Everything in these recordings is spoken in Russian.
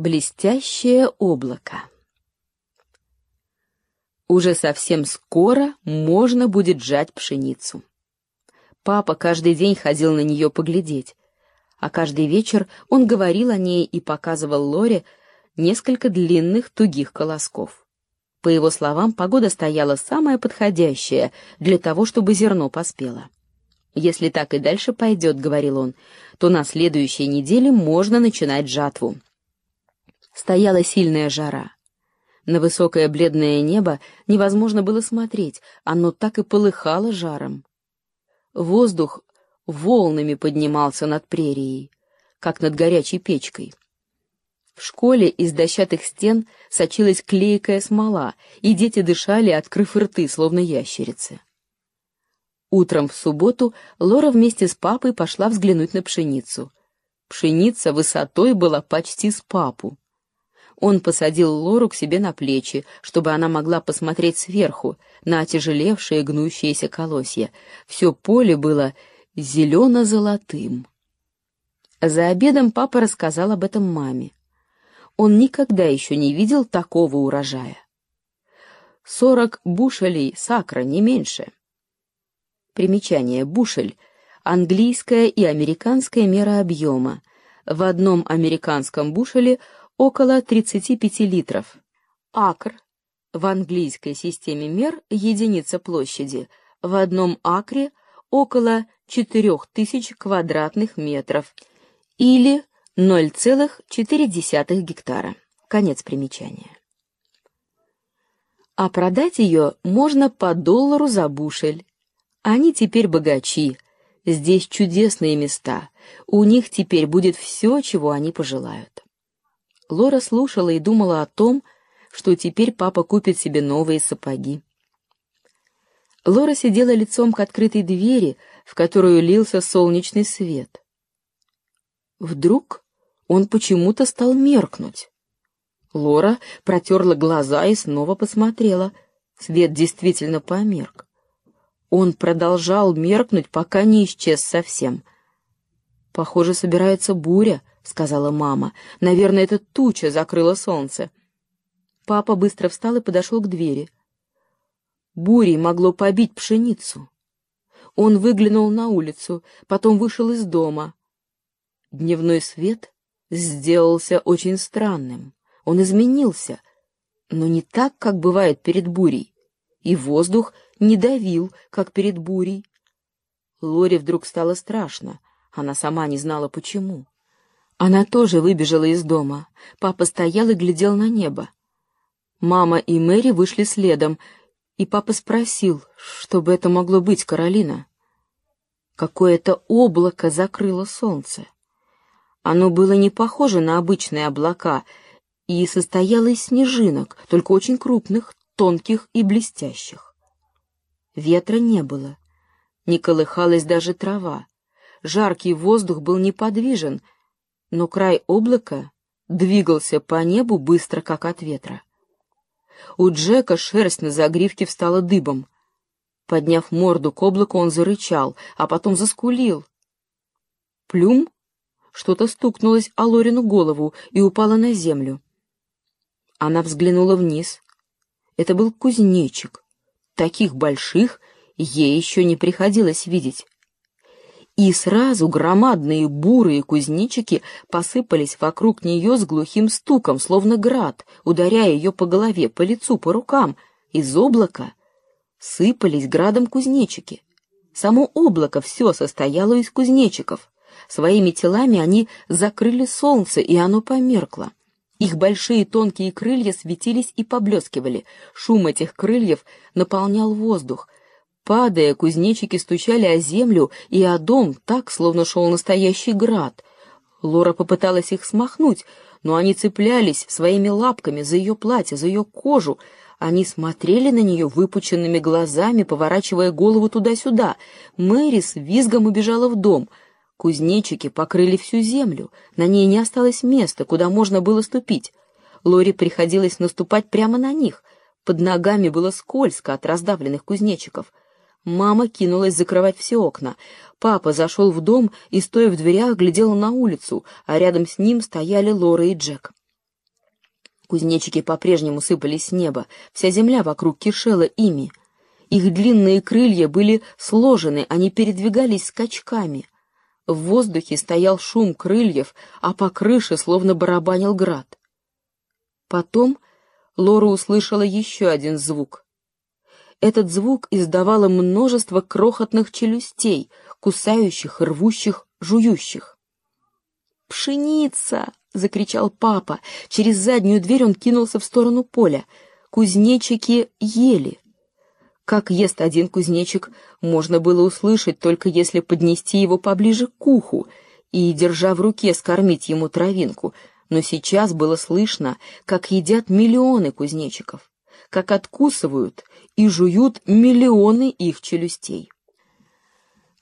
Блестящее облако. Уже совсем скоро можно будет жать пшеницу. Папа каждый день ходил на нее поглядеть, а каждый вечер он говорил о ней и показывал Лоре несколько длинных тугих колосков. По его словам, погода стояла самая подходящая для того, чтобы зерно поспело. Если так и дальше пойдет, говорил он, то на следующей неделе можно начинать жатву. Стояла сильная жара. На высокое бледное небо невозможно было смотреть, оно так и полыхало жаром. Воздух волнами поднимался над прерией, как над горячей печкой. В школе из дощатых стен сочилась клейкая смола, и дети дышали, открыв рты, словно ящерицы. Утром в субботу Лора вместе с папой пошла взглянуть на пшеницу. Пшеница высотой была почти с папу. Он посадил Лору к себе на плечи, чтобы она могла посмотреть сверху на отяжелевшие гнущиеся колосья. Все поле было зелено-золотым. За обедом папа рассказал об этом маме. Он никогда еще не видел такого урожая. Сорок бушелей сакра, не меньше. Примечание. Бушель — английская и американская мера объема. В одном американском бушеле — около 35 литров. Акр в английской системе мер единица площади. В одном акре около 4000 квадратных метров или 0,4 гектара. Конец примечания. А продать ее можно по доллару за бушель. Они теперь богачи. Здесь чудесные места. У них теперь будет все, чего они пожелают. Лора слушала и думала о том, что теперь папа купит себе новые сапоги. Лора сидела лицом к открытой двери, в которую лился солнечный свет. Вдруг он почему-то стал меркнуть. Лора протерла глаза и снова посмотрела. Свет действительно померк. Он продолжал меркнуть, пока не исчез совсем. Похоже, собирается буря, — сказала мама. «Наверное, эта туча закрыла солнце». Папа быстро встал и подошел к двери. Бурей могло побить пшеницу. Он выглянул на улицу, потом вышел из дома. Дневной свет сделался очень странным. Он изменился, но не так, как бывает перед бурей. И воздух не давил, как перед бурей. Лоре вдруг стало страшно. Она сама не знала, почему. Она тоже выбежала из дома. Папа стоял и глядел на небо. Мама и Мэри вышли следом, и папа спросил, что бы это могло быть, Каролина. Какое-то облако закрыло солнце. Оно было не похоже на обычные облака и состояло из снежинок, только очень крупных, тонких и блестящих. Ветра не было, не колыхалась даже трава. Жаркий воздух был неподвижен — но край облака двигался по небу быстро, как от ветра. У Джека шерсть на загривке встала дыбом. Подняв морду к облаку, он зарычал, а потом заскулил. Плюм что-то стукнулось о Лорину голову и упало на землю. Она взглянула вниз. Это был кузнечик. Таких больших ей еще не приходилось видеть и сразу громадные бурые кузнечики посыпались вокруг нее с глухим стуком, словно град, ударяя ее по голове, по лицу, по рукам. Из облака сыпались градом кузнечики. Само облако все состояло из кузнечиков. Своими телами они закрыли солнце, и оно померкло. Их большие тонкие крылья светились и поблескивали. Шум этих крыльев наполнял воздух — Падая, кузнечики стучали о землю и о дом так, словно шел настоящий град. Лора попыталась их смахнуть, но они цеплялись своими лапками за ее платье, за ее кожу. Они смотрели на нее выпученными глазами, поворачивая голову туда-сюда. Мэри с визгом убежала в дом. Кузнечики покрыли всю землю. На ней не осталось места, куда можно было ступить. Лоре приходилось наступать прямо на них. Под ногами было скользко от раздавленных кузнечиков. Мама кинулась закрывать все окна. Папа зашел в дом и, стоя в дверях, глядел на улицу, а рядом с ним стояли Лора и Джек. Кузнечики по-прежнему сыпались с неба, вся земля вокруг кишела ими. Их длинные крылья были сложены, они передвигались скачками. В воздухе стоял шум крыльев, а по крыше словно барабанил град. Потом Лора услышала еще один звук. Этот звук издавало множество крохотных челюстей, кусающих, рвущих, жующих. «Пшеница!» — закричал папа. Через заднюю дверь он кинулся в сторону поля. Кузнечики ели. Как ест один кузнечик, можно было услышать, только если поднести его поближе к уху и, держа в руке, скормить ему травинку. Но сейчас было слышно, как едят миллионы кузнечиков, как откусывают и жуют миллионы их челюстей.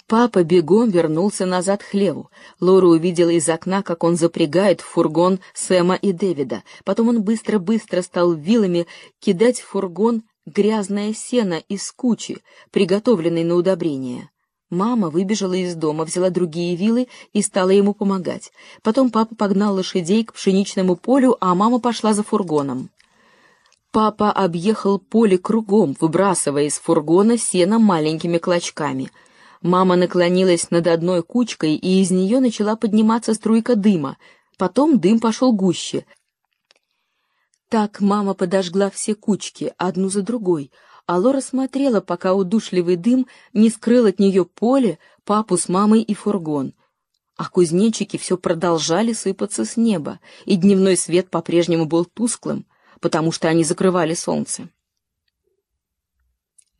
Папа бегом вернулся назад к хлеву. Лора увидела из окна, как он запрягает в фургон Сэма и Дэвида. Потом он быстро-быстро стал вилами кидать в фургон грязное сено из кучи, приготовленной на удобрение. Мама выбежала из дома, взяла другие вилы и стала ему помогать. Потом папа погнал лошадей к пшеничному полю, а мама пошла за фургоном. Папа объехал поле кругом, выбрасывая из фургона сено маленькими клочками — Мама наклонилась над одной кучкой, и из нее начала подниматься струйка дыма. Потом дым пошел гуще. Так мама подожгла все кучки, одну за другой, а Лора смотрела, пока удушливый дым не скрыл от нее поле, папу с мамой и фургон. А кузнечики все продолжали сыпаться с неба, и дневной свет по-прежнему был тусклым, потому что они закрывали солнце.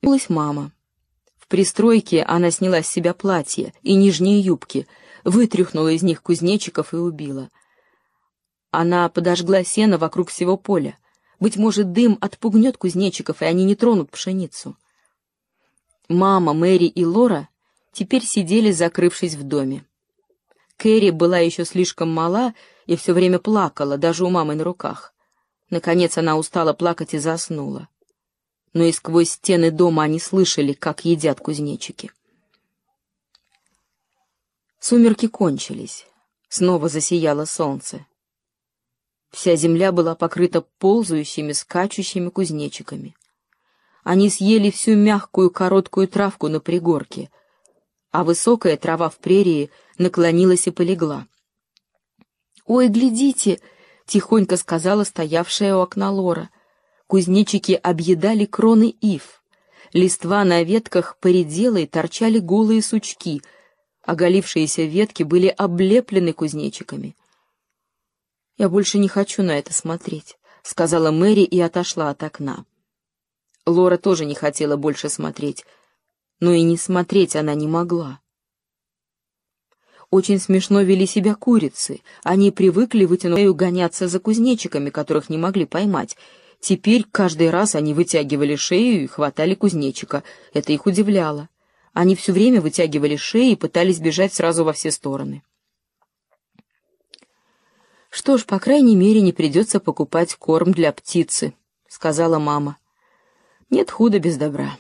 Вернулась мама. В пристройке она сняла с себя платье и нижние юбки, вытряхнула из них кузнечиков и убила. Она подожгла сено вокруг всего поля. Быть может, дым отпугнет кузнечиков, и они не тронут пшеницу. Мама, Мэри и Лора теперь сидели, закрывшись в доме. Кэрри была еще слишком мала и все время плакала, даже у мамы на руках. Наконец она устала плакать и заснула но и сквозь стены дома они слышали, как едят кузнечики. Сумерки кончились. Снова засияло солнце. Вся земля была покрыта ползающими, скачущими кузнечиками. Они съели всю мягкую короткую травку на пригорке, а высокая трава в прерии наклонилась и полегла. «Ой, глядите!» — тихонько сказала стоявшая у окна Лора — Кузнечики объедали кроны ив. Листва на ветках поредела и торчали голые сучки. Оголившиеся ветки были облеплены кузнечиками. «Я больше не хочу на это смотреть», — сказала Мэри и отошла от окна. Лора тоже не хотела больше смотреть, но и не смотреть она не могла. Очень смешно вели себя курицы. Они привыкли вытянуть гоняться за кузнечиками, которых не могли поймать, Теперь каждый раз они вытягивали шею и хватали кузнечика. Это их удивляло. Они все время вытягивали шеи и пытались бежать сразу во все стороны. «Что ж, по крайней мере, не придется покупать корм для птицы», — сказала мама. «Нет худа без добра».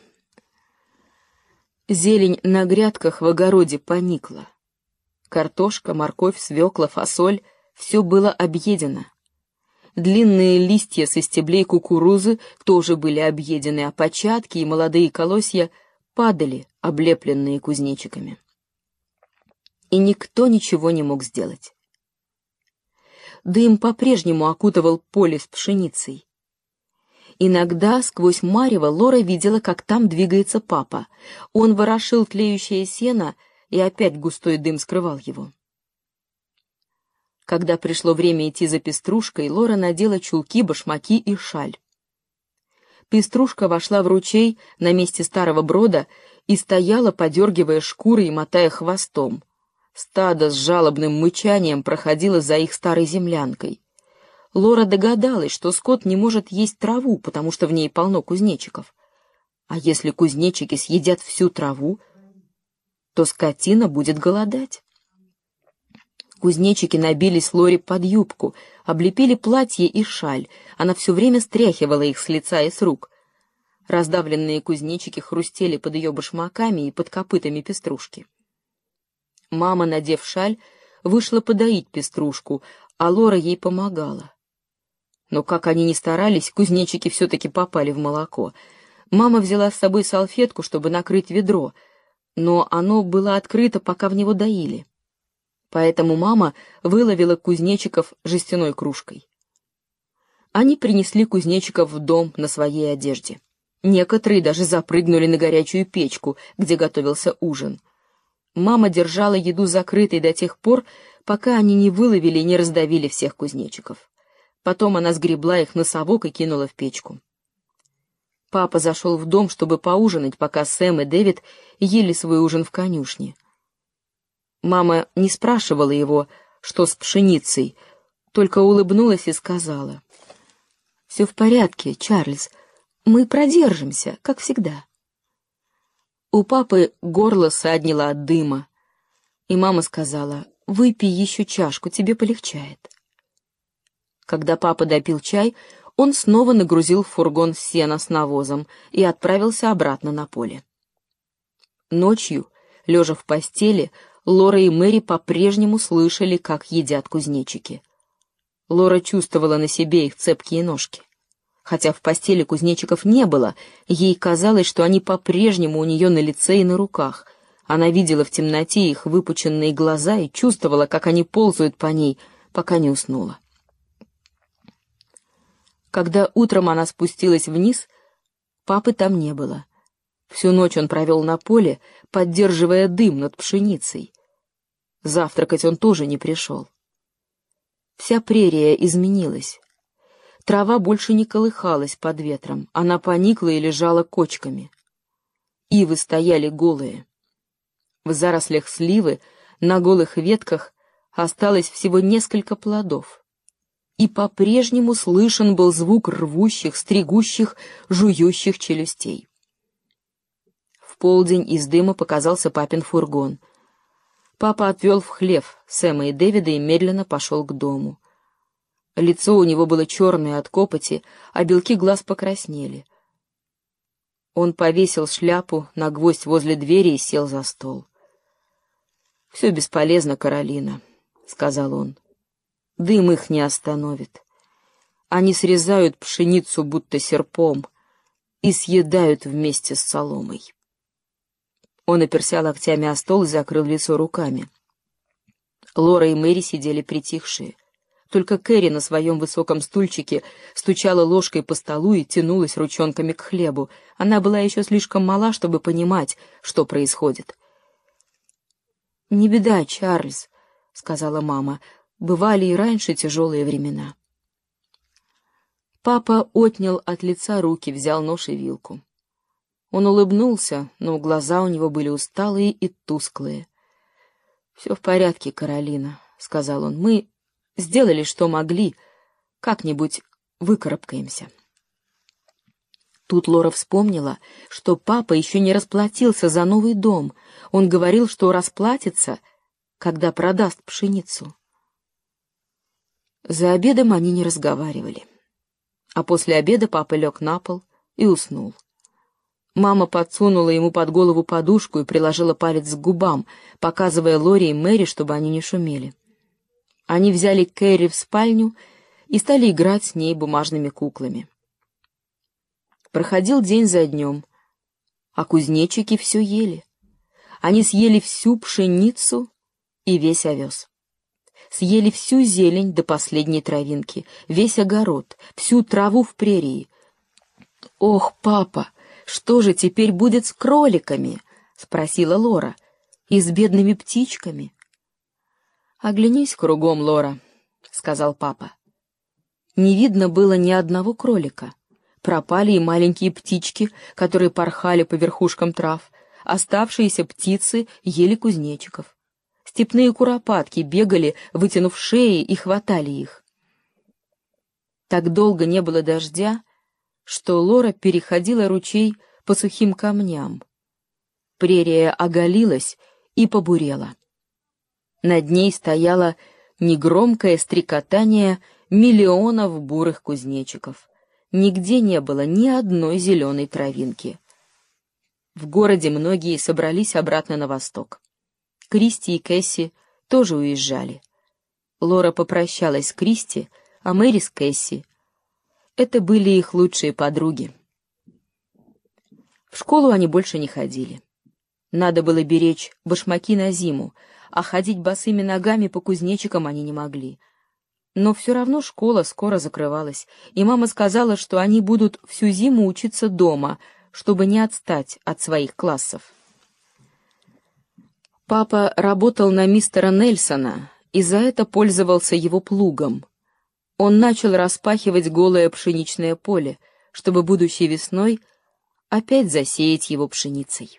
Зелень на грядках в огороде поникла. Картошка, морковь, свекла, фасоль — все было объедено. Длинные листья со стеблей кукурузы тоже были объедены, а початки и молодые колосья падали, облепленные кузнечиками. И никто ничего не мог сделать. Дым по-прежнему окутывал поле с пшеницей. Иногда сквозь марево Лора видела, как там двигается папа. Он ворошил тлеющее сено, и опять густой дым скрывал его. Когда пришло время идти за пеструшкой, Лора надела чулки, башмаки и шаль. Пеструшка вошла в ручей на месте старого брода и стояла, подергивая шкуры и мотая хвостом. Стадо с жалобным мычанием проходило за их старой землянкой. Лора догадалась, что скот не может есть траву, потому что в ней полно кузнечиков. А если кузнечики съедят всю траву, то скотина будет голодать. Кузнечики набились Лори под юбку, облепили платье и шаль. Она все время стряхивала их с лица и с рук. Раздавленные кузнечики хрустели под ее башмаками и под копытами пеструшки. Мама, надев шаль, вышла подоить пеструшку, а Лора ей помогала. Но как они ни старались, кузнечики все-таки попали в молоко. Мама взяла с собой салфетку, чтобы накрыть ведро, но оно было открыто, пока в него доили. Поэтому мама выловила кузнечиков жестяной кружкой. Они принесли кузнечиков в дом на своей одежде. Некоторые даже запрыгнули на горячую печку, где готовился ужин. Мама держала еду закрытой до тех пор, пока они не выловили и не раздавили всех кузнечиков. Потом она сгребла их на совок и кинула в печку. Папа зашел в дом, чтобы поужинать, пока Сэм и Дэвид ели свой ужин в конюшне. Мама не спрашивала его, что с пшеницей, только улыбнулась и сказала. «Все в порядке, Чарльз. Мы продержимся, как всегда». У папы горло саднило от дыма, и мама сказала, «Выпей еще чашку, тебе полегчает». Когда папа допил чай, он снова нагрузил фургон сена с навозом и отправился обратно на поле. Ночью, лежа в постели, Лора и Мэри по-прежнему слышали, как едят кузнечики. Лора чувствовала на себе их цепкие ножки. Хотя в постели кузнечиков не было, ей казалось, что они по-прежнему у нее на лице и на руках. Она видела в темноте их выпученные глаза и чувствовала, как они ползают по ней, пока не уснула. Когда утром она спустилась вниз, папы там не было. Всю ночь он провел на поле, поддерживая дым над пшеницей. Завтракать он тоже не пришел. Вся прерия изменилась. Трава больше не колыхалась под ветром, она поникла и лежала кочками. Ивы стояли голые. В зарослях сливы на голых ветках осталось всего несколько плодов. И по-прежнему слышен был звук рвущих, стригущих, жующих челюстей. В полдень из дыма показался папин фургон. Папа отвел в хлев Сэма и Дэвида и медленно пошел к дому. Лицо у него было черное от копоти, а белки глаз покраснели. Он повесил шляпу на гвоздь возле двери и сел за стол. — Все бесполезно, Каролина, — сказал он. — Дым их не остановит. Они срезают пшеницу будто серпом и съедают вместе с соломой. Он оперся локтями о стол и закрыл лицо руками. Лора и Мэри сидели притихшие. Только Кэрри на своем высоком стульчике стучала ложкой по столу и тянулась ручонками к хлебу. Она была еще слишком мала, чтобы понимать, что происходит. «Не беда, Чарльз», — сказала мама. «Бывали и раньше тяжелые времена». Папа отнял от лица руки, взял нож и вилку. Он улыбнулся, но глаза у него были усталые и тусклые. «Все в порядке, Каролина», — сказал он. «Мы Сделали, что могли. Как-нибудь выкарабкаемся. Тут Лора вспомнила, что папа еще не расплатился за новый дом. Он говорил, что расплатится, когда продаст пшеницу. За обедом они не разговаривали. А после обеда папа лег на пол и уснул. Мама подсунула ему под голову подушку и приложила палец к губам, показывая Лоре и Мэри, чтобы они не шумели. Они взяли Кэрри в спальню и стали играть с ней бумажными куклами. Проходил день за днем, а кузнечики все ели. Они съели всю пшеницу и весь овес. Съели всю зелень до последней травинки, весь огород, всю траву в прерии. «Ох, папа, что же теперь будет с кроликами?» — спросила Лора. «И с бедными птичками?» «Оглянись кругом, Лора», — сказал папа. Не видно было ни одного кролика. Пропали и маленькие птички, которые порхали по верхушкам трав. Оставшиеся птицы ели кузнечиков. Степные куропатки бегали, вытянув шеи, и хватали их. Так долго не было дождя, что Лора переходила ручей по сухим камням. Прерия оголилась и побурела. Над ней стояло негромкое стрекотание миллионов бурых кузнечиков. Нигде не было ни одной зеленой травинки. В городе многие собрались обратно на восток. Кристи и Кэсси тоже уезжали. Лора попрощалась с Кристи, а Мэри с Кэсси, Это были их лучшие подруги. В школу они больше не ходили. Надо было беречь башмаки на зиму, а ходить босыми ногами по кузнечикам они не могли. Но все равно школа скоро закрывалась, и мама сказала, что они будут всю зиму учиться дома, чтобы не отстать от своих классов. Папа работал на мистера Нельсона и за это пользовался его плугом. Он начал распахивать голое пшеничное поле, чтобы будущей весной опять засеять его пшеницей.